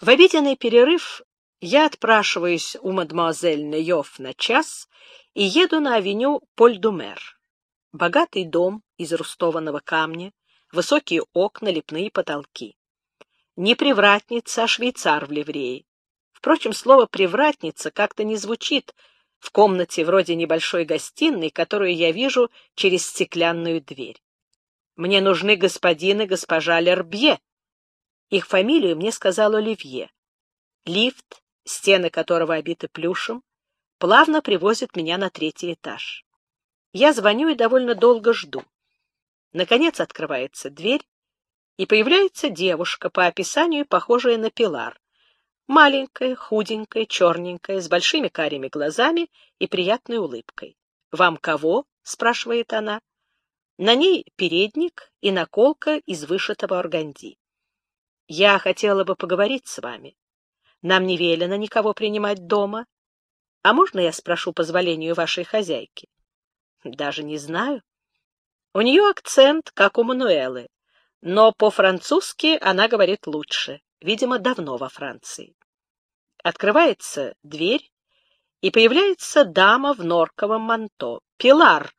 В обеденный перерыв я отпрашиваюсь у мадемуазель Нейов на час и еду на авеню Поль-Думер. Богатый дом из рустованного камня, высокие окна, лепные потолки. Не привратница, а швейцар в ливрее. Впрочем, слово «привратница» как-то не звучит в комнате вроде небольшой гостиной, которую я вижу через стеклянную дверь. Мне нужны господин и госпожа Лербье. Их фамилию мне сказал Оливье. Лифт, стены которого обиты плюшем, плавно привозит меня на третий этаж. Я звоню и довольно долго жду. Наконец открывается дверь, и появляется девушка, по описанию похожая на Пилар. Маленькая, худенькая, черненькая, с большими карими глазами и приятной улыбкой. «Вам кого?» — спрашивает она. На ней передник и наколка из вышитого органди. «Я хотела бы поговорить с вами. Нам не велено никого принимать дома. А можно я спрошу позволению вашей хозяйки? Даже не знаю. У нее акцент, как у Мануэлы, но по-французски она говорит лучше, видимо, давно во Франции. Открывается дверь, и появляется дама в норковом манто. Пилар.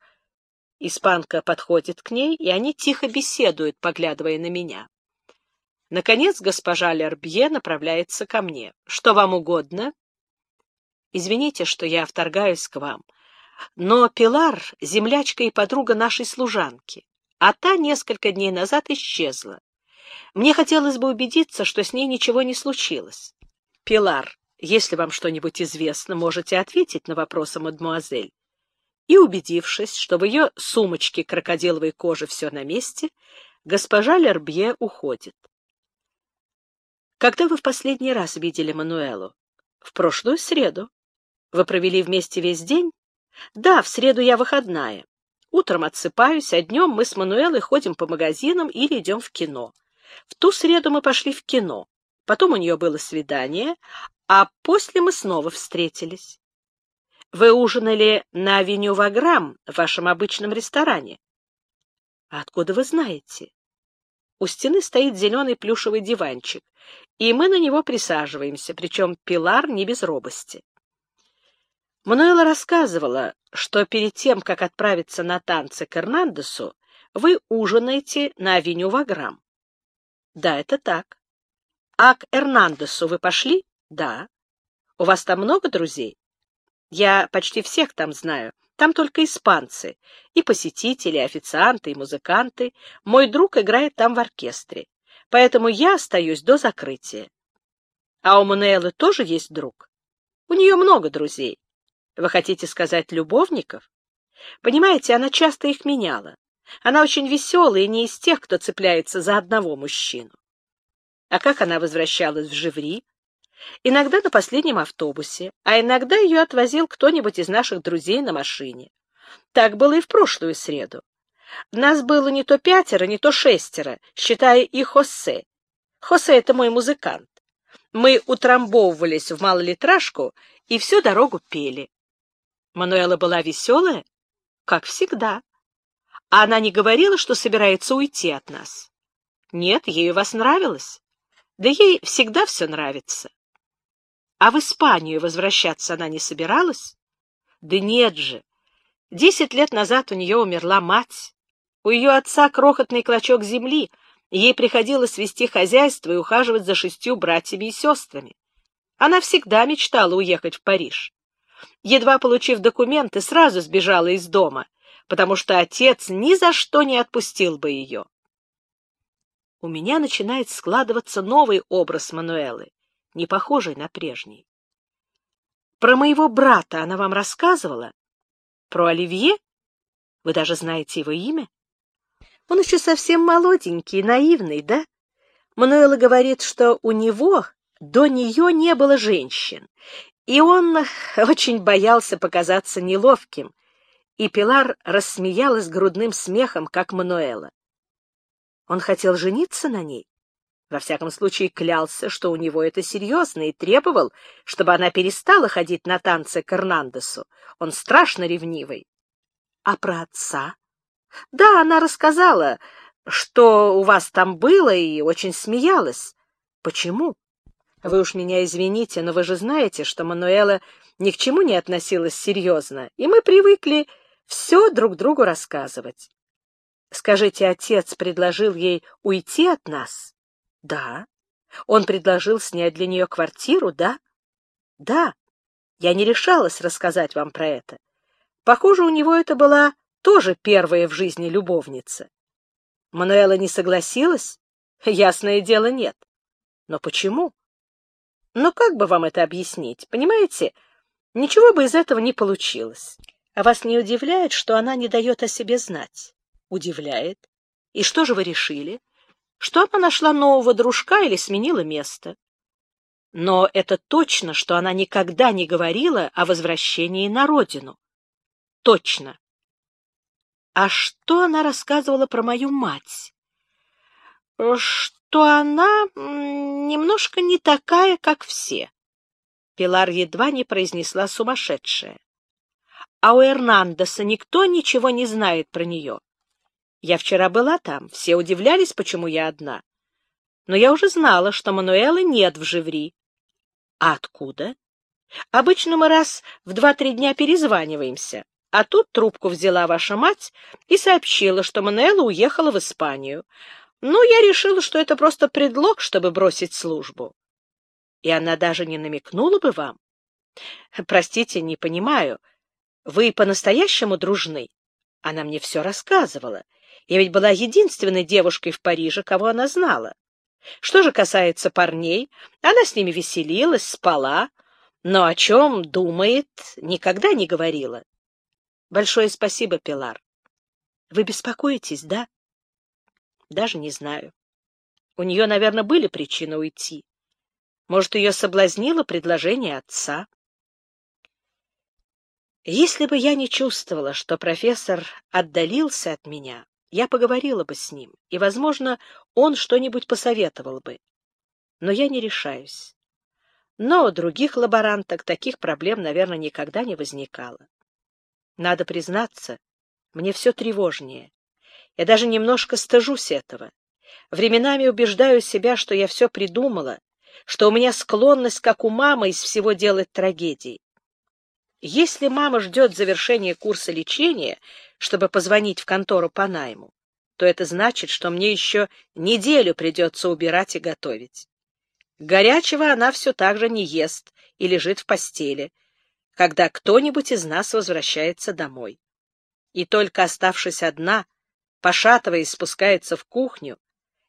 Испанка подходит к ней, и они тихо беседуют, поглядывая на меня. Наконец госпожа Лербье направляется ко мне. Что вам угодно? Извините, что я вторгаюсь к вам, но Пилар — землячка и подруга нашей служанки, а та несколько дней назад исчезла. Мне хотелось бы убедиться, что с ней ничего не случилось. Пилар, если вам что-нибудь известно, можете ответить на вопросы мадемуазель. И, убедившись, что в ее сумочке крокодиловой кожи все на месте, госпожа Лербье уходит. Когда вы в последний раз видели Мануэлу? В прошлую среду. Вы провели вместе весь день? Да, в среду я выходная. Утром отсыпаюсь, а днем мы с Мануэлой ходим по магазинам или идем в кино. В ту среду мы пошли в кино. Потом у нее было свидание, а после мы снова встретились. Вы ужинали на авеню Ваграм в вашем обычном ресторане. А откуда вы знаете? У стены стоит зеленый плюшевый диванчик, и мы на него присаживаемся, причем Пилар не без робости. Мануэла рассказывала, что перед тем, как отправиться на танцы к Эрнандесу, вы ужинаете на авеню Ваграм. Да, это так. А к Эрнандесу вы пошли? Да. У вас там много друзей? Я почти всех там знаю. Там только испанцы. И посетители, и официанты, и музыканты. Мой друг играет там в оркестре. Поэтому я остаюсь до закрытия. А у Мануэлы тоже есть друг? У нее много друзей. Вы хотите сказать любовников? Понимаете, она часто их меняла. Она очень веселая и не из тех, кто цепляется за одного мужчину. А как она возвращалась в Живри? Иногда на последнем автобусе, а иногда ее отвозил кто-нибудь из наших друзей на машине. Так было и в прошлую среду. Нас было не то пятеро, не то шестеро, считая и Хосе. Хосе — это мой музыкант. Мы утрамбовывались в малолитражку и всю дорогу пели. Мануэла была веселая, как всегда. А она не говорила, что собирается уйти от нас. Нет, ей вас нравилось. Да ей всегда все нравится. А в Испанию возвращаться она не собиралась? Да нет же. Десять лет назад у нее умерла мать. У ее отца крохотный клочок земли, ей приходилось вести хозяйство и ухаживать за шестью братьями и сестрами. Она всегда мечтала уехать в Париж. Едва получив документы, сразу сбежала из дома, потому что отец ни за что не отпустил бы ее. У меня начинает складываться новый образ Мануэлы не похожей на прежний. Про моего брата она вам рассказывала? Про Оливье? Вы даже знаете его имя? Он еще совсем молоденький, наивный, да? Мануэла говорит, что у него до нее не было женщин, и он очень боялся показаться неловким, и Пилар рассмеялась грудным смехом, как Мануэла. Он хотел жениться на ней? Во всяком случае, клялся, что у него это серьезно, и требовал, чтобы она перестала ходить на танцы к Эрнандесу. Он страшно ревнивый. А про отца? Да, она рассказала, что у вас там было, и очень смеялась. Почему? Вы уж меня извините, но вы же знаете, что Мануэла ни к чему не относилась серьезно, и мы привыкли все друг другу рассказывать. Скажите, отец предложил ей уйти от нас? Да. Он предложил снять для нее квартиру, да? Да. Я не решалась рассказать вам про это. Похоже, у него это была тоже первая в жизни любовница. Мануэла не согласилась? Ясное дело, нет. Но почему? Но как бы вам это объяснить? Понимаете, ничего бы из этого не получилось. А вас не удивляет, что она не дает о себе знать? Удивляет. И что же вы решили? Что она нашла нового дружка или сменила место? Но это точно, что она никогда не говорила о возвращении на родину. Точно. А что она рассказывала про мою мать? Что она немножко не такая, как все. Пилар едва не произнесла сумасшедшая. А у Эрнандеса никто ничего не знает про нее. Я вчера была там, все удивлялись, почему я одна. Но я уже знала, что Мануэлы нет в Живри. А откуда? Обычно мы раз в два-три дня перезваниваемся. А тут трубку взяла ваша мать и сообщила, что Мануэла уехала в Испанию. Ну, я решила, что это просто предлог, чтобы бросить службу. И она даже не намекнула бы вам. Простите, не понимаю. Вы по-настоящему дружны? Она мне все рассказывала. Я ведь была единственной девушкой в Париже, кого она знала. Что же касается парней, она с ними веселилась, спала, но о чем думает, никогда не говорила. Большое спасибо, Пилар. Вы беспокоитесь, да? Даже не знаю. У нее, наверное, были причины уйти. Может, ее соблазнило предложение отца. Если бы я не чувствовала, что профессор отдалился от меня, я поговорила бы с ним, и, возможно, он что-нибудь посоветовал бы. Но я не решаюсь. Но у других лаборанток таких проблем, наверное, никогда не возникало. Надо признаться, мне все тревожнее. Я даже немножко стыжусь этого. Временами убеждаю себя, что я все придумала, что у меня склонность, как у мамы, из всего делать трагедии. Если мама ждет завершения курса лечения, чтобы позвонить в контору по найму, то это значит, что мне еще неделю придется убирать и готовить. Горячего она все так же не ест и лежит в постели, когда кто-нибудь из нас возвращается домой. И только оставшись одна, пошатываясь, спускается в кухню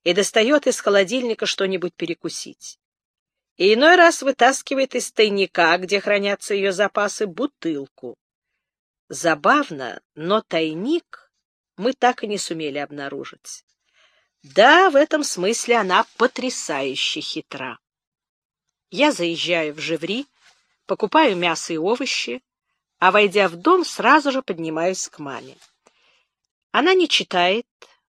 и достает из холодильника что-нибудь перекусить и иной раз вытаскивает из тайника, где хранятся ее запасы, бутылку. Забавно, но тайник мы так и не сумели обнаружить. Да, в этом смысле она потрясающе хитра. Я заезжаю в Живри, покупаю мясо и овощи, а, войдя в дом, сразу же поднимаюсь к маме. Она не читает,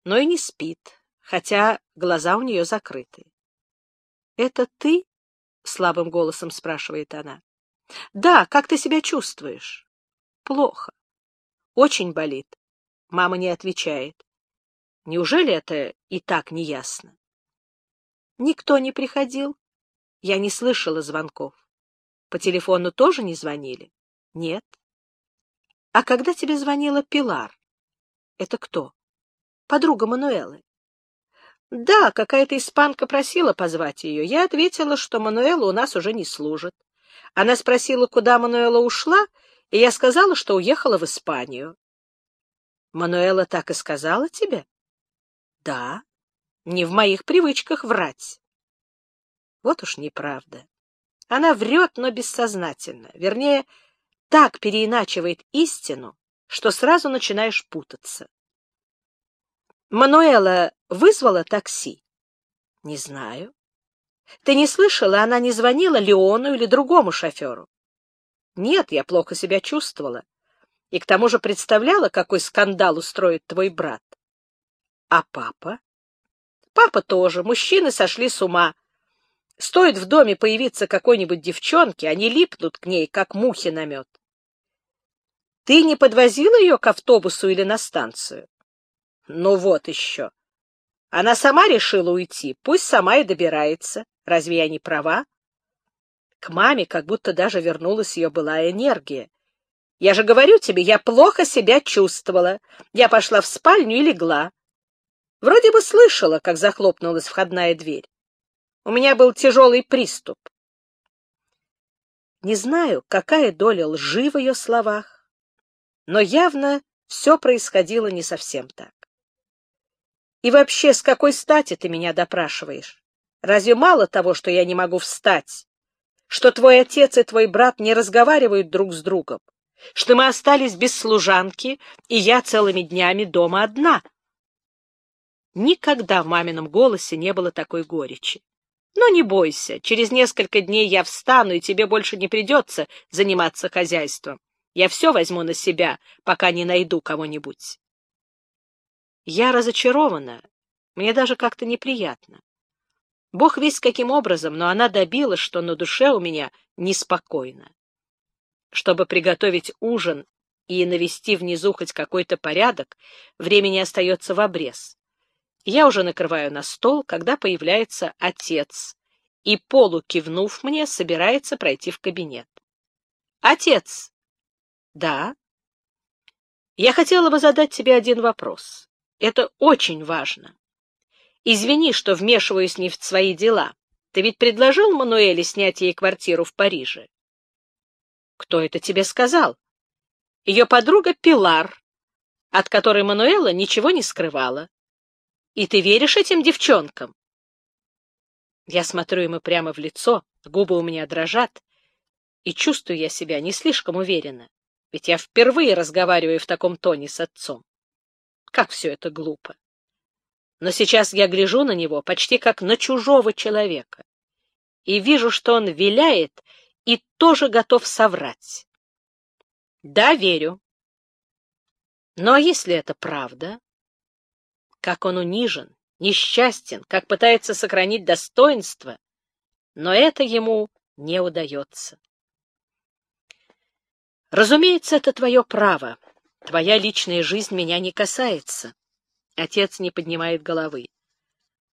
но и не спит, хотя глаза у нее закрыты. — Это ты? — слабым голосом спрашивает она. — Да, как ты себя чувствуешь? — Плохо. — Очень болит. Мама не отвечает. Неужели это и так неясно? Никто не приходил. Я не слышала звонков. По телефону тоже не звонили? Нет. А когда тебе звонила Пилар? Это кто? Подруга Мануэлы. Да, какая-то испанка просила позвать ее. Я ответила, что Мануэла у нас уже не служит. Она спросила, куда Мануэла ушла, и я сказала, что уехала в Испанию. Мануэла так и сказала тебе? Да, не в моих привычках врать. Вот уж неправда. Она врет, но бессознательно. Вернее, так переиначивает истину, что сразу начинаешь путаться. Мануэла вызвала такси? Не знаю. Ты не слышала, она не звонила Леону или другому шоферу? Нет, я плохо себя чувствовала. И к тому же представляла, какой скандал устроит твой брат. А папа? Папа тоже. Мужчины сошли с ума. Стоит в доме появиться какой-нибудь девчонке, они липнут к ней, как мухи на мед. Ты не подвозила ее к автобусу или на станцию? Ну вот еще. Она сама решила уйти, пусть сама и добирается. Разве я не права? К маме как будто даже вернулась ее былая энергия. Я же говорю тебе, я плохо себя чувствовала. Я пошла в спальню и легла. Вроде бы слышала, как захлопнулась входная дверь. У меня был тяжелый приступ. Не знаю, какая доля лжи в ее словах, но явно все происходило не совсем так. И вообще, с какой стати ты меня допрашиваешь? Разве мало того, что я не могу встать? Что твой отец и твой брат не разговаривают друг с другом? Что мы остались без служанки, и я целыми днями дома одна? Никогда в мамином голосе не было такой горечи. Но не бойся, через несколько дней я встану, и тебе больше не придется заниматься хозяйством. Я все возьму на себя, пока не найду кого-нибудь. Я разочарована, мне даже как-то неприятно. Бог весь каким образом, но она добилась, что на душе у меня неспокойно. Чтобы приготовить ужин и навести внизу хоть какой-то порядок, времени остается в обрез. Я уже накрываю на стол, когда появляется отец, и, полукивнув мне, собирается пройти в кабинет. «Отец!» «Да?» «Я хотела бы задать тебе один вопрос. Это очень важно. Извини, что вмешиваюсь не в свои дела. Ты ведь предложил Мануэле снять ей квартиру в Париже?» «Кто это тебе сказал?» «Ее подруга Пилар, от которой Мануэла ничего не скрывала. И ты веришь этим девчонкам? Я смотрю ему прямо в лицо, губы у меня дрожат, и чувствую я себя не слишком уверенно, ведь я впервые разговариваю в таком тоне с отцом. Как все это глупо! Но сейчас я гляжу на него почти как на чужого человека и вижу, что он виляет и тоже готов соврать. Да, верю. Но если это правда, как он унижен, несчастен, как пытается сохранить достоинство, но это ему не удается. Разумеется, это твое право. Твоя личная жизнь меня не касается. Отец не поднимает головы.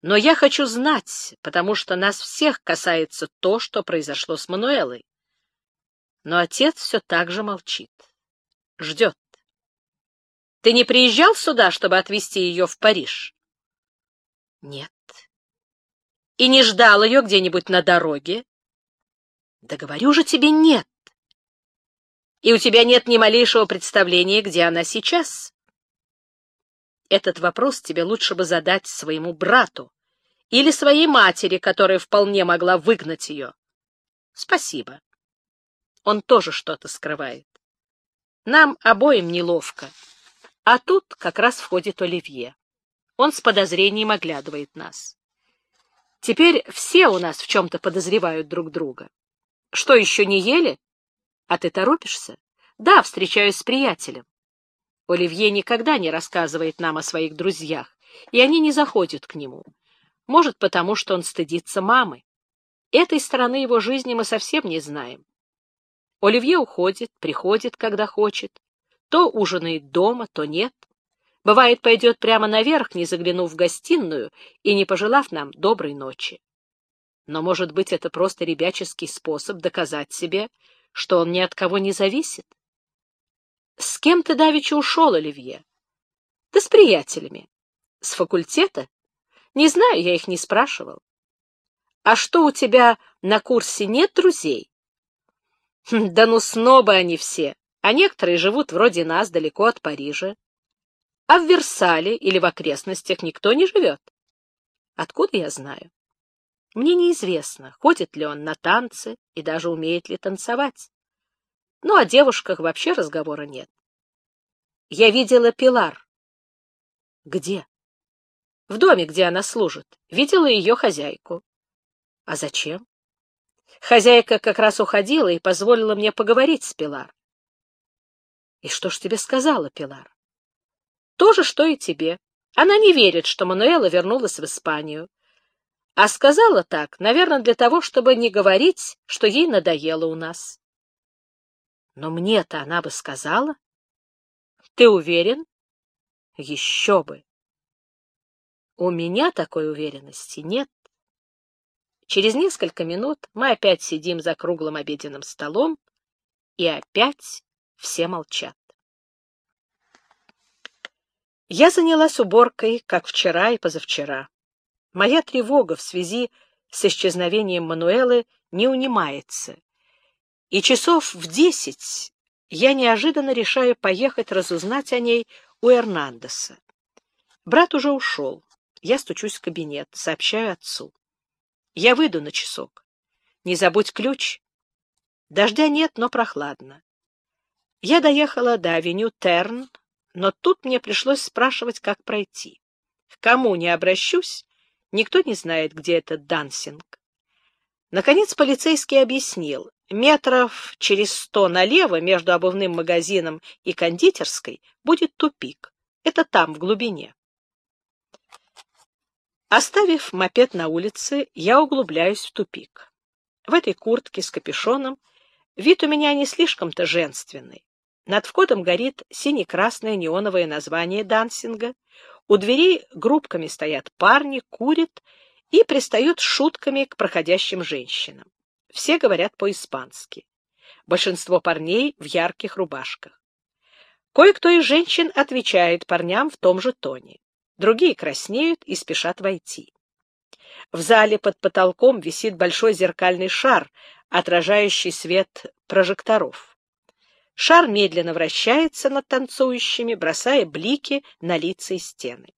Но я хочу знать, потому что нас всех касается то, что произошло с Мануэлой. Но отец все так же молчит. Ждет. Ты не приезжал сюда, чтобы отвезти ее в Париж? Нет. И не ждал ее где-нибудь на дороге? Да говорю же тебе нет. И у тебя нет ни малейшего представления, где она сейчас. Этот вопрос тебе лучше бы задать своему брату или своей матери, которая вполне могла выгнать ее. Спасибо. Он тоже что-то скрывает. Нам обоим неловко. А тут как раз входит Оливье. Он с подозрением оглядывает нас. Теперь все у нас в чем-то подозревают друг друга. Что, еще не ели? А ты торопишься? Да, встречаюсь с приятелем. Оливье никогда не рассказывает нам о своих друзьях, и они не заходят к нему. Может, потому что он стыдится мамы. Этой стороны его жизни мы совсем не знаем. Оливье уходит, приходит, когда хочет. То ужинает дома, то нет. Бывает, пойдет прямо наверх, не заглянув в гостиную и не пожелав нам доброй ночи. Но, может быть, это просто ребяческий способ доказать себе, что он ни от кого не зависит. С кем ты давеча ушел, Оливье? Да с приятелями. С факультета? Не знаю, я их не спрашивал. А что, у тебя на курсе нет друзей? Да ну снобы они все а некоторые живут вроде нас далеко от Парижа. А в Версале или в окрестностях никто не живет. Откуда я знаю? Мне неизвестно, ходит ли он на танцы и даже умеет ли танцевать. Ну, о девушках вообще разговора нет. Я видела Пилар. Где? В доме, где она служит. Видела ее хозяйку. А зачем? Хозяйка как раз уходила и позволила мне поговорить с Пилар. И что ж тебе сказала Пилар? То же, что и тебе. Она не верит, что Мануэла вернулась в Испанию. А сказала так, наверное, для того, чтобы не говорить, что ей надоело у нас. Но мне-то она бы сказала. Ты уверен? Еще бы. У меня такой уверенности нет. Через несколько минут мы опять сидим за круглым обеденным столом, и опять все молчат. Я занялась уборкой, как вчера и позавчера. Моя тревога в связи с исчезновением Мануэлы не унимается. И часов в десять я неожиданно решаю поехать разузнать о ней у Эрнандеса. Брат уже ушел. Я стучусь в кабинет, сообщаю отцу. Я выйду на часок. Не забудь ключ. Дождя нет, но прохладно. Я доехала до авеню Терн, но тут мне пришлось спрашивать, как пройти. К кому не обращусь, никто не знает, где этот дансинг. Наконец полицейский объяснил, метров через сто налево между обувным магазином и кондитерской будет тупик. Это там, в глубине. Оставив мопед на улице, я углубляюсь в тупик. В этой куртке с капюшоном вид у меня не слишком-то женственный. Над входом горит сине-красное неоновое название дансинга. У дверей группками стоят парни, курят и пристают шутками к проходящим женщинам. Все говорят по-испански. Большинство парней в ярких рубашках. Кое-кто из женщин отвечает парням в том же тоне. Другие краснеют и спешат войти. В зале под потолком висит большой зеркальный шар, отражающий свет прожекторов. Шар медленно вращается над танцующими, бросая блики на лица и стены.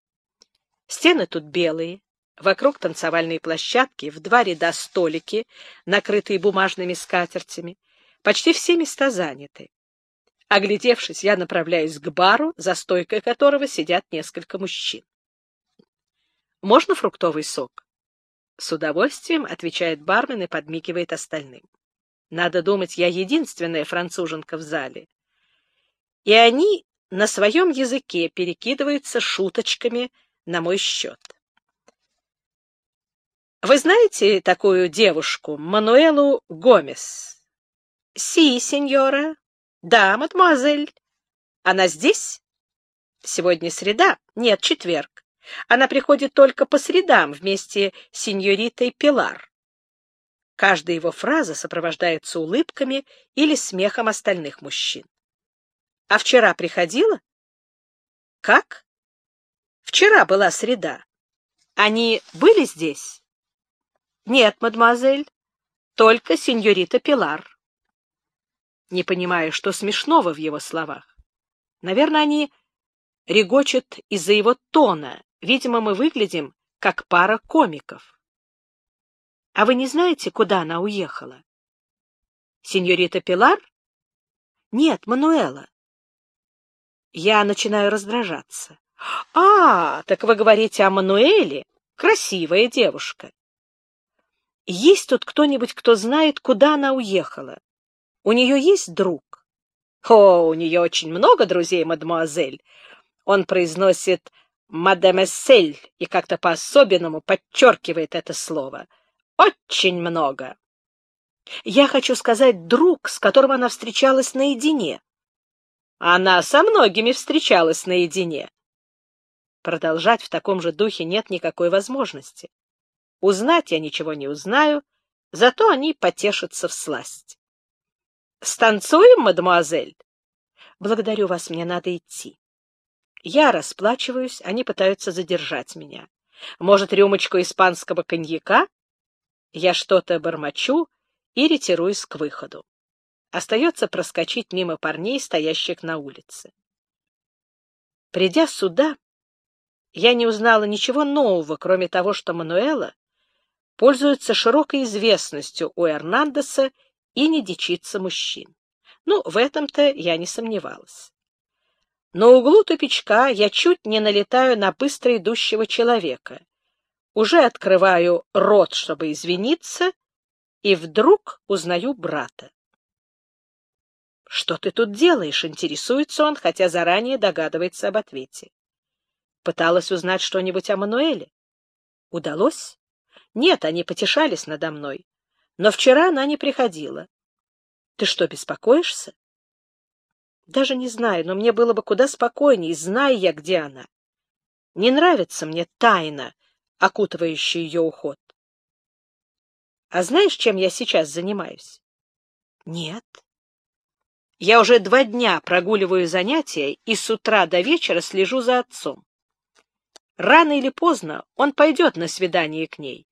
Стены тут белые, Вокруг танцевальной площадки в два ряда столики, накрытые бумажными скатертями. Почти все места заняты. Оглядевшись, я направляюсь к бару, за стойкой которого сидят несколько мужчин. «Можно фруктовый сок?» «С удовольствием», — отвечает бармен и подмигивает остальным. «Надо думать, я единственная француженка в зале». И они на своем языке перекидываются шуточками на мой счет. Вы знаете такую девушку, Мануэлу Гомес? Си, сеньора. Да, мадемуазель. Она здесь? Сегодня среда? Нет, четверг. Она приходит только по средам вместе с сеньоритой Пилар. Каждая его фраза сопровождается улыбками или смехом остальных мужчин. А вчера приходила? Как? Вчера была среда. Они были здесь? Нет, мадемуазель, только сеньорита Пилар. Не понимая, что смешного в его словах. Наверное, они регочут из-за его тона. Видимо, мы выглядим как пара комиков. А вы не знаете, куда она уехала? Сеньорита Пилар? Нет, Мануэла. Я начинаю раздражаться. А, так вы говорите о Мануэле? Красивая девушка. Есть тут кто-нибудь, кто знает, куда она уехала? У нее есть друг? О, у нее очень много друзей, мадемуазель. Он произносит «мадемесель» и как-то по-особенному подчеркивает это слово. Очень много. Я хочу сказать друг, с которым она встречалась наедине. Она со многими встречалась наедине. Продолжать в таком же духе нет никакой возможности. Узнать я ничего не узнаю, зато они потешатся в сласть. «Станцуем, мадемуазель?» «Благодарю вас, мне надо идти». Я расплачиваюсь, они пытаются задержать меня. Может, рюмочку испанского коньяка? Я что-то бормочу и ретируюсь к выходу. Остается проскочить мимо парней, стоящих на улице. Придя сюда, я не узнала ничего нового, кроме того, что Мануэла пользуется широкой известностью у Эрнандеса и не дичится мужчин. Ну, в этом-то я не сомневалась. На углу тупичка я чуть не налетаю на быстро идущего человека. Уже открываю рот, чтобы извиниться, и вдруг узнаю брата. «Что ты тут делаешь?» — интересуется он, хотя заранее догадывается об ответе. Пыталась узнать что-нибудь о Мануэле. Удалось? Нет, они потешались надо мной. Но вчера она не приходила. Ты что, беспокоишься? Даже не знаю, но мне было бы куда спокойнее, зная я, где она. Не нравится мне тайна, окутывающая ее уход. А знаешь, чем я сейчас занимаюсь? Нет. Я уже два дня прогуливаю занятия и с утра до вечера слежу за отцом. Рано или поздно он пойдет на свидание к ней,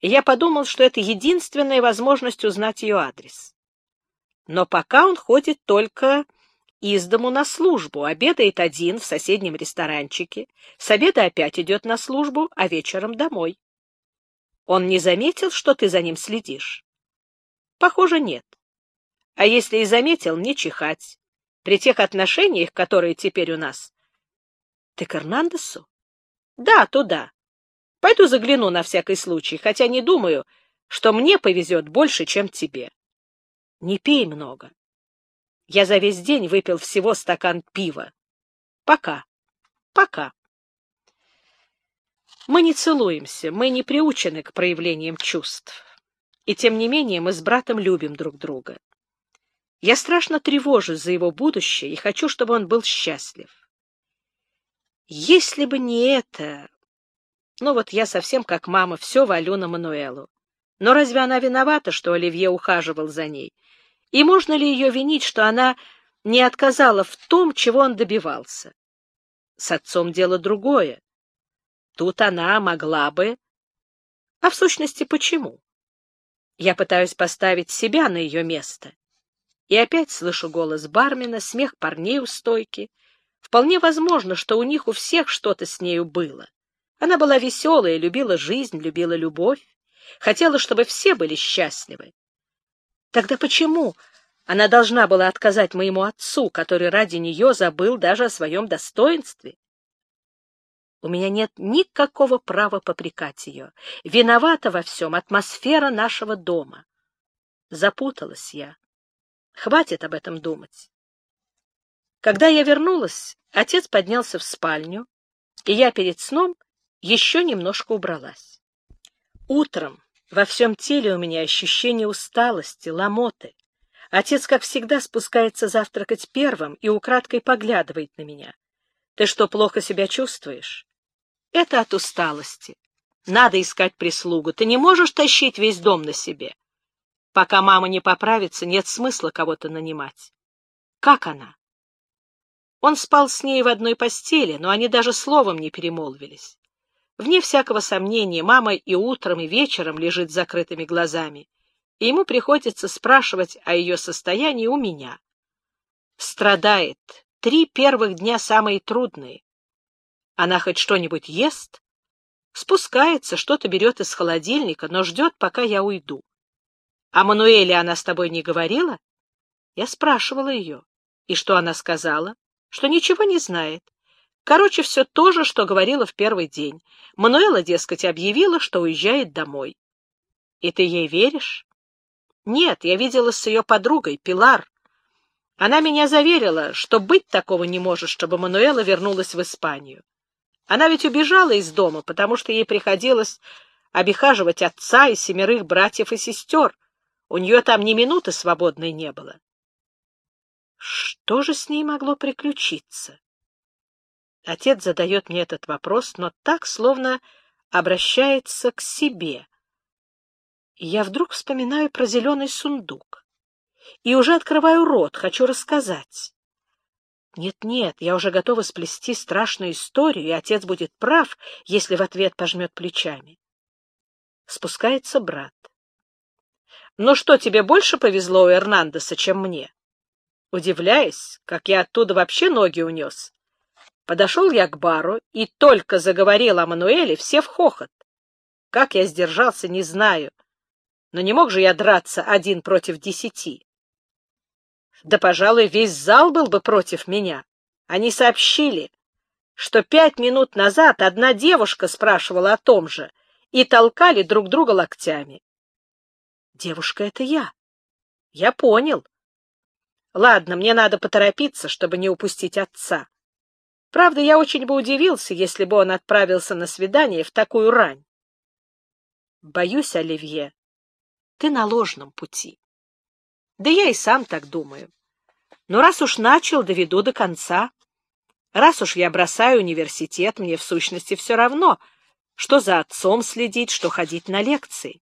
и я подумал, что это единственная возможность узнать ее адрес. Но пока он ходит только из дому на службу, обедает один в соседнем ресторанчике, с обеда опять идет на службу, а вечером домой. Он не заметил, что ты за ним следишь? Похоже, нет. А если и заметил, не чихать. При тех отношениях, которые теперь у нас. Ты к Эрнандесу? Да, туда. Пойду загляну на всякий случай, хотя не думаю, что мне повезет больше, чем тебе. Не пей много. Я за весь день выпил всего стакан пива. Пока. Пока. Мы не целуемся, мы не приучены к проявлениям чувств. И тем не менее мы с братом любим друг друга. Я страшно тревожусь за его будущее и хочу, чтобы он был счастлив. Если бы не это... Ну вот я совсем как мама, все валю на Мануэлу. Но разве она виновата, что Оливье ухаживал за ней? И можно ли ее винить, что она не отказала в том, чего он добивался? С отцом дело другое. Тут она могла бы... А в сущности, почему? Я пытаюсь поставить себя на ее место. И опять слышу голос бармена, смех парней у стойки. Вполне возможно, что у них у всех что-то с нею было. Она была веселая, любила жизнь, любила любовь, хотела, чтобы все были счастливы. Тогда почему она должна была отказать моему отцу, который ради нее забыл даже о своем достоинстве? У меня нет никакого права попрекать ее. Виновата во всем атмосфера нашего дома. Запуталась я. Хватит об этом думать. Когда я вернулась, отец поднялся в спальню, и я перед сном еще немножко убралась. Утром во всем теле у меня ощущение усталости, ломоты. Отец, как всегда, спускается завтракать первым и украдкой поглядывает на меня. Ты что, плохо себя чувствуешь? Это от усталости. Надо искать прислугу. Ты не можешь тащить весь дом на себе. Пока мама не поправится, нет смысла кого-то нанимать. Как она? Он спал с ней в одной постели, но они даже словом не перемолвились. Вне всякого сомнения, мама и утром, и вечером лежит с закрытыми глазами, и ему приходится спрашивать о ее состоянии у меня. Страдает. Три первых дня самые трудные. Она хоть что-нибудь ест? Спускается, что-то берет из холодильника, но ждет, пока я уйду. О Мануэле она с тобой не говорила? Я спрашивала ее. И что она сказала? Что ничего не знает. Короче, все то же, что говорила в первый день. Мануэла, дескать, объявила, что уезжает домой. И ты ей веришь? Нет, я видела с ее подругой, Пилар. Она меня заверила, что быть такого не может, чтобы Мануэла вернулась в Испанию. Она ведь убежала из дома, потому что ей приходилось обихаживать отца и семерых братьев и сестер, у нее там ни минуты свободной не было. Что же с ней могло приключиться? Отец задает мне этот вопрос, но так, словно обращается к себе. Я вдруг вспоминаю про зеленый сундук. И уже открываю рот, хочу рассказать. Нет-нет, я уже готова сплести страшную историю, и отец будет прав, если в ответ пожмет плечами. Спускается брат. Но что, тебе больше повезло у Эрнандеса, чем мне? Удивляясь, как я оттуда вообще ноги унес. Подошел я к бару и только заговорил о Мануэле, все в хохот. Как я сдержался, не знаю, но не мог же я драться один против десяти. Да, пожалуй, весь зал был бы против меня. Они сообщили, что пять минут назад одна девушка спрашивала о том же и толкали друг друга локтями. Девушка — это я. Я понял. Ладно, мне надо поторопиться, чтобы не упустить отца. Правда, я очень бы удивился, если бы он отправился на свидание в такую рань. Боюсь, Оливье, ты на ложном пути. Да я и сам так думаю. Но раз уж начал, доведу до конца. Раз уж я бросаю университет, мне в сущности все равно, что за отцом следить, что ходить на лекции.